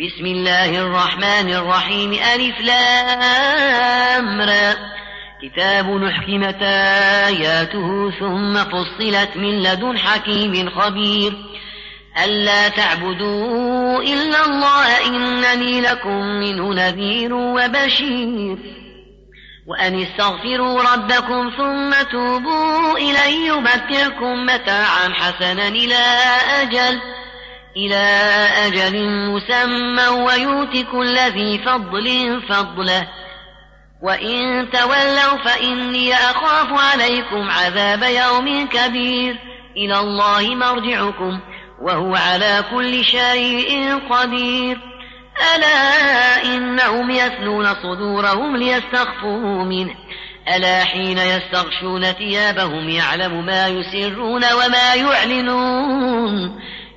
بسم الله الرحمن الرحيم. ألف لام را. كتاب نحكمت آياته ثم فصلت من لدن حكيم خبير. ألا تعبدوا إلا الله إنني لكم منه نذير وبشير. وأن استغفروا ربكم ثم توبوا إليه يمتعكم متاعا حسنا إلى أجل. إلى أجل مسمى ويؤت كل ذي فضل فضله. وإن تولوا فإني أخاف عليكم عذاب يوم كبير. إلى الله مرجعكم وهو على كل شيء قدير. ألا إنهم يثنون صدورهم ليستخفوا منه. ألا حين يستغشون ثيابهم يعلم ما يسرون وما يعلنون.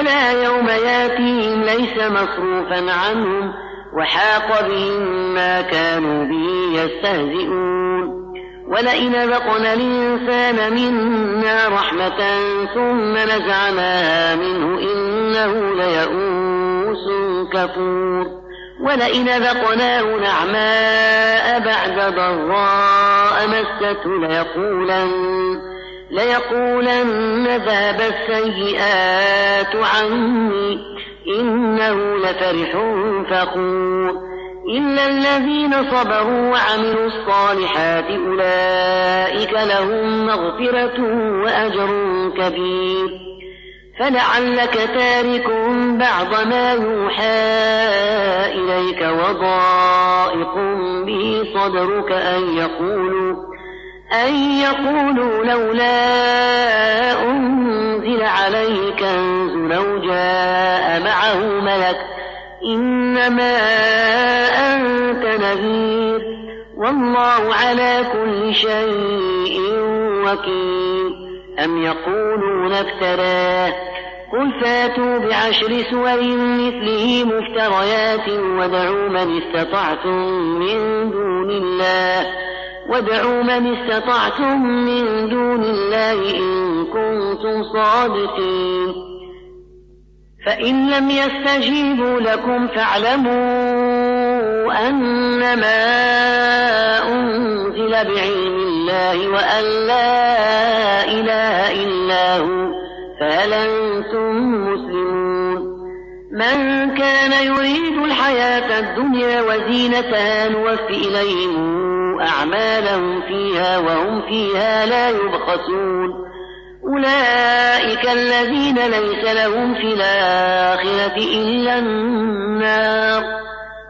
ألا يوم ياتيهم ليس مصروفا عنهم وحاق بهم ما كانوا به يستهزئون. ولئن ذقنا الإنسان منا رحمة ثم نزعناها منه إنه ليئوس كفور. ولئن ذقناه نعماء بعد ضراء مستة ليقولن ليقولن ذهب السيئات عني إنه لفرح فخور إلا الذين صبروا وعملوا الصالحات أولئك لهم مغفرة وأجر كبير فلعلك تارك بعض ما يوحى إليك وضائق به صدرك أن يقولوا أن يقولوا لولا أنزل عليه كنز لو جاء معه ملك إنما أنت نذير والله على كل شيء وكيل. أم يقولون افتراه قل فاتوا بعشر سور مثله مفتريات ودعوا من استطعتم من دون الله وادعوا من استطعتم من دون الله إن كنتم صادقين. فإن لم يستجيبوا لكم فاعلموا أنما أنزل بعلم الله وأن لا إله إلا هو فهل أنتم مسلمون. من كان يريد الحياة الدنيا وزينتها نوفي إليهم أعمالهم فيها وهم فيها لا يبخسون. أولئك الذين ليس لهم في الآخرة إلا النار.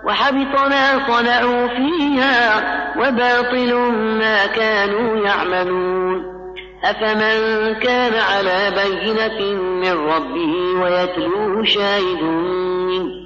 وحبط ما صنعوا فيها وباطل ما كانوا يعملون. أفمن كان على بينة من ربه ويتلوه شاهد منه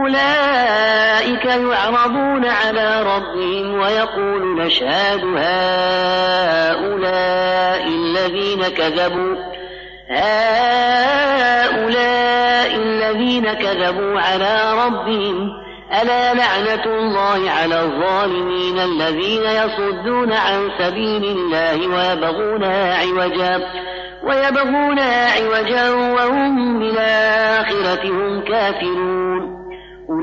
أولئك يعرضون على ربهم ويقول نشهد هؤلاء الذين كذبوا هؤلاء الذين كذبوا على ربهم. ألا لعنة الله على الظالمين الذين يصدون عن سبيل الله ويبغونها عوجا ويبغونها عوجا وهم بالآخرة هم كافرون.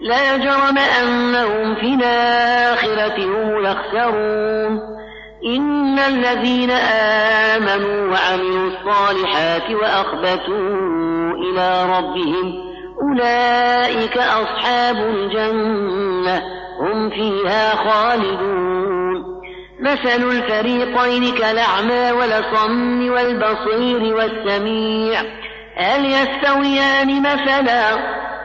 لا جرم أنهم في الآخرة هم الأخسرون. إن الذين آمنوا وعملوا الصالحات وأخبتوا إلى ربهم أولئك أصحاب الجنة هم فيها خالدون. مثل الفريقين كالأعمى والصم والبصير والسميع هل يستويان مثلا؟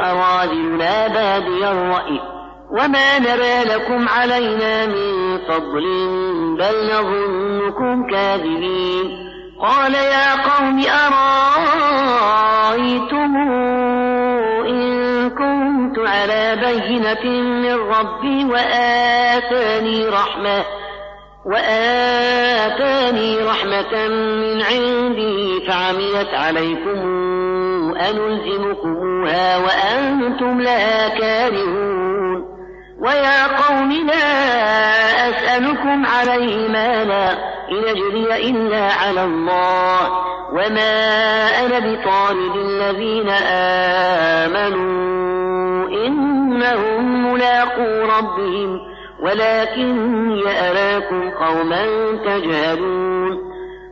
أراذلنا بادي الرأي. وما نرى لكم علينا من فضل بل نظنكم كاذبين. قال يا قوم أرأيتم إن كنت على بينة من ربي وآتاني رحمة وآتاني رحمة من عندي فعميت عليكم أنلزمكموها وأنتم لها كارهون ويا قوم لا أسألكم عليه مالا إن أجري إلا على الله وما أنا بطارد الذين آمنوا إنهم ملاقو ربهم ولكني أراكم قوما تجهلون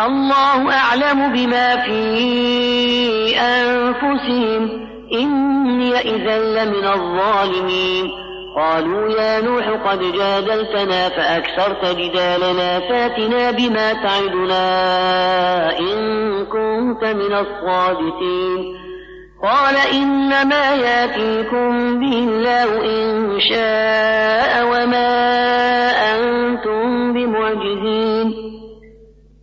الله أعلم بما في أنفسهم. إني إذا لمن الظالمين. قالوا يا نوح قد جادلتنا فأكثرت جدالنا. فاتنا بما تعدنا إن كنت من الصادقين. قال إنما يأتيكم به الله إن شاء وما أنتم بمعجزين.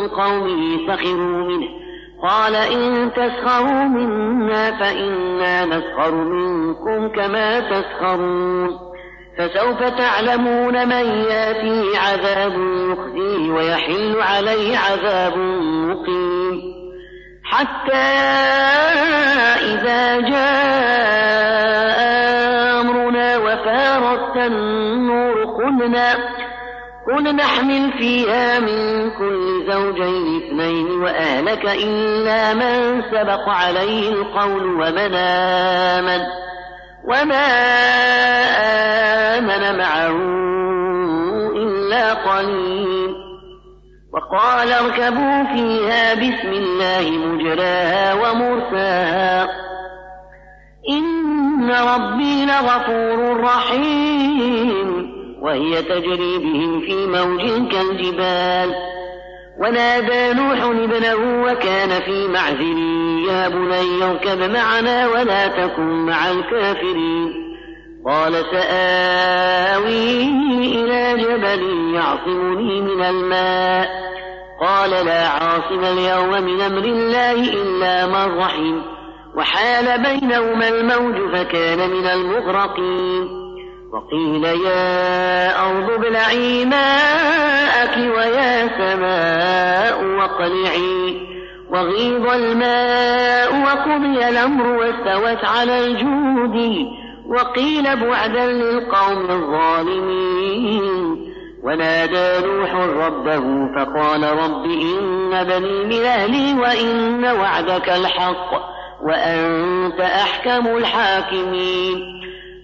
من قومه سخروا منه. قال إن تسخروا منا فإنا نسخر منكم كما تسخرون. فسوف تعلمون من ياتيه عذاب يخزيه ويحل عليه عذاب مقيم. حتى إذا جاء أمرنا وفارت النور قلنا قل نحمل فيها من كل زوجين اثنين وأهلك إلا من سبق عليه القول ومن آمن وما آمن معه إلا قليل. وقال اركبوا فيها بسم الله مجراها ومرساها. إن ربي لغفور رحيم. وهي تجري بهم في موج كالجبال. ونادى نوح ابنه وكان في معزل. يا بني اركب معنا ولا تكن مع الكافرين. قال سآوي إلى جبل يعصمني من الماء. قال لا عاصم اليوم من أمر الله إلا من رحم. وحال بينهما الموج فكان من المغرقين. وقيل يا أرض ابلعي ماءك ويا سماء واقلعي وغيض الماء وقضي الأمر واستوت على الجود وقيل بعدا للقوم الظالمين ونادى نوح ربه فقال رب إن بني من أهلي وإن وعدك الحق وأنت أحكم الحاكمين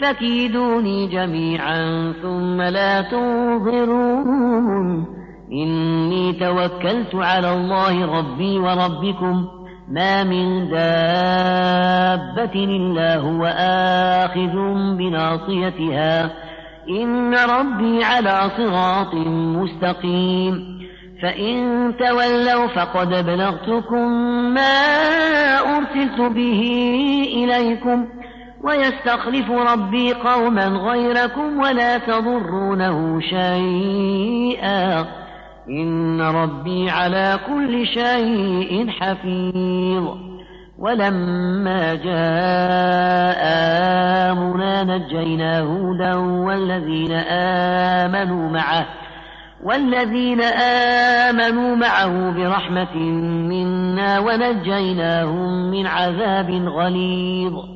فكيدوني جميعا ثم لا تنظرون. إني توكلت على الله ربي وربكم. ما من دابة إلا هو آخذ بناصيتها. إن ربي على صراط مستقيم. فإن تولوا فقد بلغتكم ما أرسلت به إليكم. ويستخلف ربي قوما غيركم ولا تضرونه شيئا. إن ربي على كل شيء حفيظ. ولما جاء آمنا نجينا هودا والذين آمنوا معه والذين آمنوا معه برحمة منا ونجيناهم من عذاب غليظ.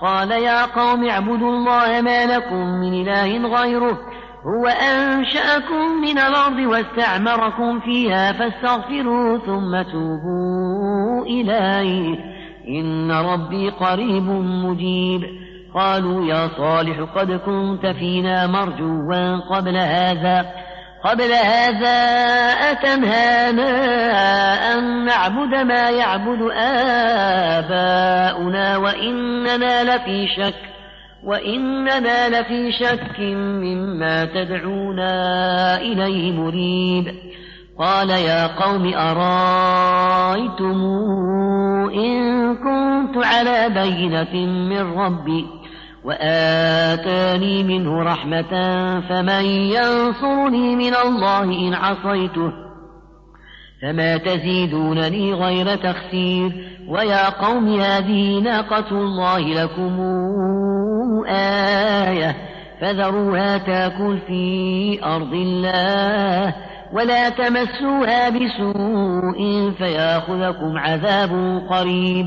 قال يا قوم اعبدوا الله ما لكم من إله غيره هو أنشأكم من الأرض واستعمركم فيها فاستغفروا ثم توبوا إليه. إن ربي قريب مجيب. قالوا يا صالح قد كنت فينا مرجوا قبل هذا. قبل هذا أتنهانا أن نعبد ما يعبد آباؤنا وإننا لفي شك وإننا لفي شك مما تدعونا إليه مريب. قال يا قوم أرأيتم إن كنت على بينة من ربي؟ وآتاني منه رحمة فمن ينصرني من الله إن عصيته فما تزيدونني غير تخسير ويا قوم هذه ناقة الله لكم آية فذروها تاكل في أرض الله ولا تمسوها بسوء فيأخذكم عذاب قريب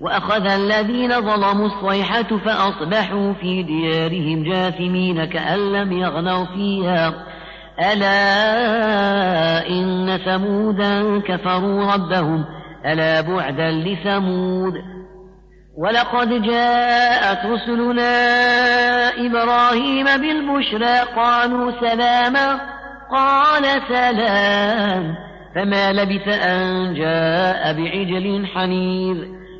وأخذ الذين ظلموا الصيحة فأصبحوا في ديارهم جاثمين كأن لم يغنوا فيها. ألا إن ثمودا كفروا ربهم. ألا بعدا لثمود. ولقد جاءت رسلنا إبراهيم بالبشرى. قالوا سلاما. قال سلام. فما لبث أن جاء بعجل حنيذ.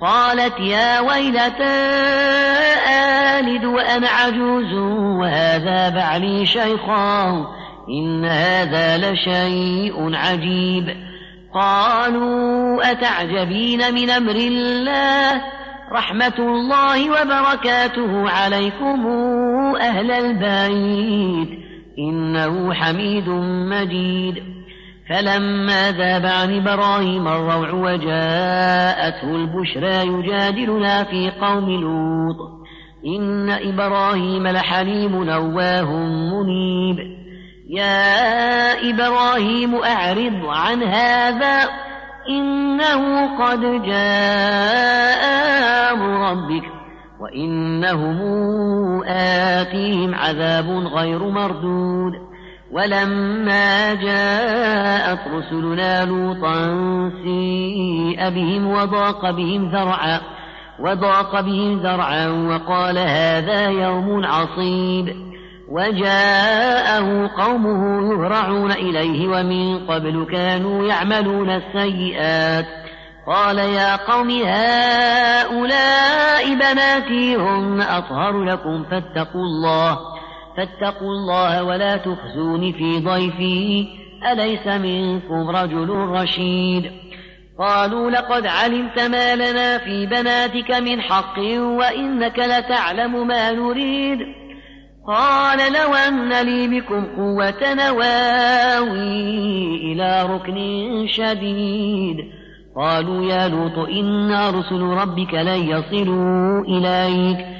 قالت يا ويلتى آلد وأنا عجوز وهذا بعلي شيخا إن هذا لشيء عجيب قالوا أتعجبين من أمر الله رحمة الله وبركاته عليكم أهل البيت إنه حميد مجيد فلما ذاب عن إبراهيم الروع وجاءته البشرى يجادلنا في قوم لوط. إن إبراهيم لحليم نواه منيب. يا إبراهيم أعرض عن هذا إنه قد جاء ربك وإنهم آتيهم عذاب غير مردود. ولما جاءت رسلنا لوطا سيء بهم وضاق بهم ذرعا وضاق بهم ذرعا وقال هذا يوم عصيب. وجاءه قومه يهرعون إليه ومن قبل كانوا يعملون السيئات. قال يا قوم هؤلاء بناتي هن أطهر لكم فاتقوا الله. فاتقوا الله ولا تخزون في ضيفي أليس منكم رجل رشيد؟ قالوا لقد علمت ما لنا في بناتك من حق وإنك لتعلم ما نريد. قال لو أن لي بكم قوة نواوي إلى ركن شديد. قالوا يا لوط إنا رسل ربك لن يصلوا إليك.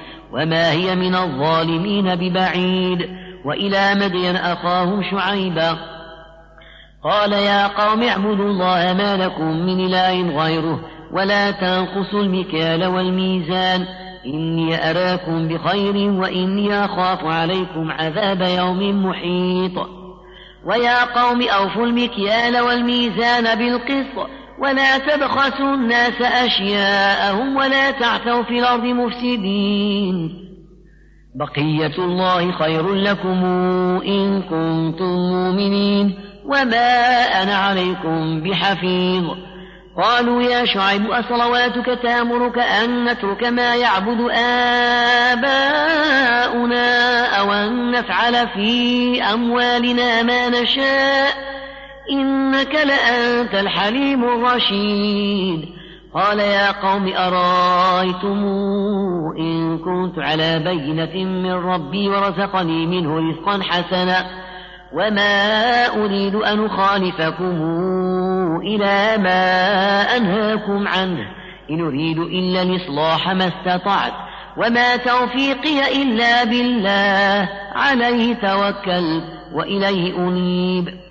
وما هي من الظالمين ببعيد وإلى مدين أخاهم شعيبا قال يا قوم اعبدوا الله ما لكم من إله غيره ولا تنقصوا المكيال والميزان إني أراكم بخير وإني أخاف عليكم عذاب يوم محيط ويا قوم أوفوا المكيال والميزان بالقسط ولا تبخسوا الناس أشياءهم ولا تعثوا في الأرض مفسدين. بقية الله خير لكم إن كنتم مؤمنين. وما أنا عليكم بحفيظ. قالوا يا شعيب أصلواتك تأمرك أن نترك ما يعبد آباؤنا أو أن نفعل في أموالنا ما نشاء. إنك لأنت الحليم الرشيد. قال يا قوم أرأيتم إن كنت على بينة من ربي ورزقني منه رزقا حسنا وما أريد أن أخالفكم إلى ما أنهاكم عنه. إن أريد إلا الإصلاح ما استطعت وما توفيقي إلا بالله. عليه توكل وإليه أنيب.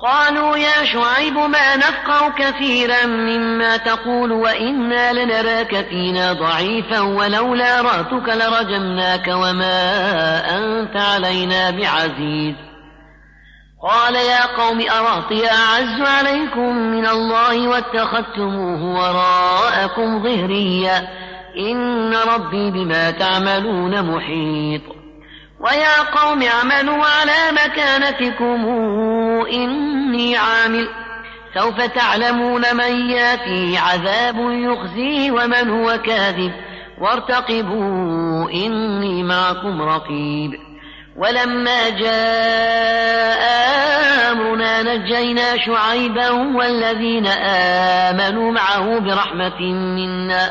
قالوا يا شعيب ما نفقه كثيرا مما تقول وإنا لنراك فينا ضعيفا ولولا رأتك لرجمناك وما أنت علينا بعزيز. قال يا قوم أراطي أعز عليكم من الله واتخذتموه وراءكم ظهريا. إن ربي بما تعملون محيط. ويا قوم اعملوا على مكانتكم إني عامل. سوف تعلمون من ياتي عذاب يخزيه ومن هو كاذب. وارتقبوا إني معكم رقيب. ولما جاء أمرنا نجينا شعيبا والذين آمنوا معه برحمة منا.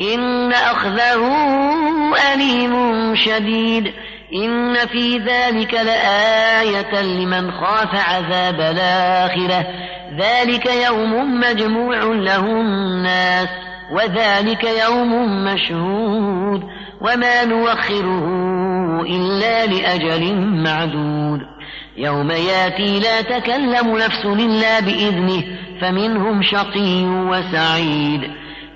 إن أخذه أليم شديد. إن في ذلك لآية لمن خاف عذاب الآخرة. ذلك يوم مجموع له الناس وذلك يوم مشهود. وما نوخره إلا لأجل معدود. يوم ياتي لا تكلم نفس إلا بإذنه فمنهم شقي وسعيد.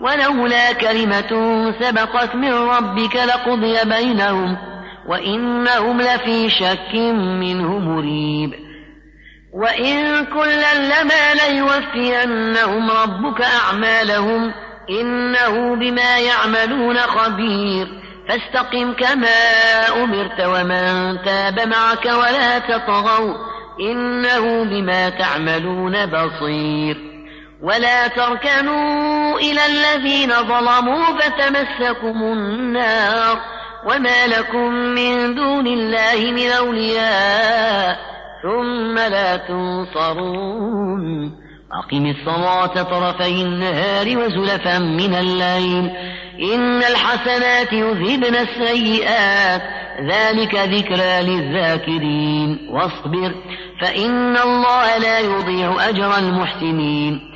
ولولا كلمة سبقت من ربك لقضي بينهم وإنهم لفي شك منه مريب. وإن كلا لما ليوفينهم ربك أعمالهم إنه بما يعملون خبير. فاستقم كما أمرت ومن تاب معك ولا تطغوا إنه بما تعملون بصير. ولا تركنوا إلى الذين ظلموا فتمسكم النار وما لكم من دون الله من أولياء ثم لا تنصرون أقم الصلاة طرفي النهار وزلفا من الليل إن الحسنات يذهبن السيئات ذلك ذكرى للذاكرين واصبر فإن الله لا يضيع أجر المحسنين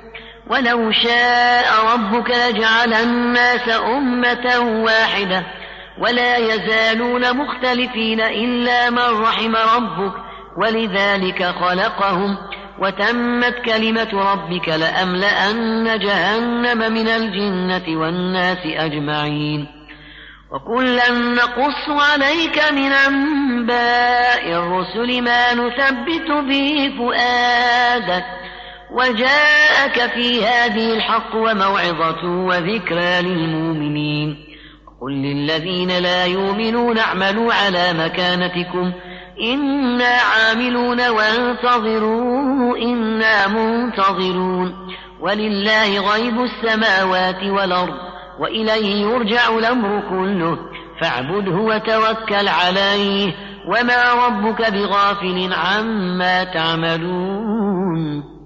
ولو شاء ربك لجعل الناس أمة واحدة ولا يزالون مختلفين إلا من رحم ربك ولذلك خلقهم وتمت كلمة ربك لأملأن جهنم من الجنة والناس أجمعين وكلا نقص عليك من أنباء الرسل ما نثبت به فؤادك وجاءك في هذه الحق وموعظة وذكرى للمؤمنين. قل للذين لا يؤمنون اعملوا على مكانتكم. إنا عاملون وانتظروا إنا منتظرون. ولله غيب السماوات والأرض وإليه يرجع الأمر كله. فاعبده وتوكل عليه. وما ربك بغافل عما تعملون.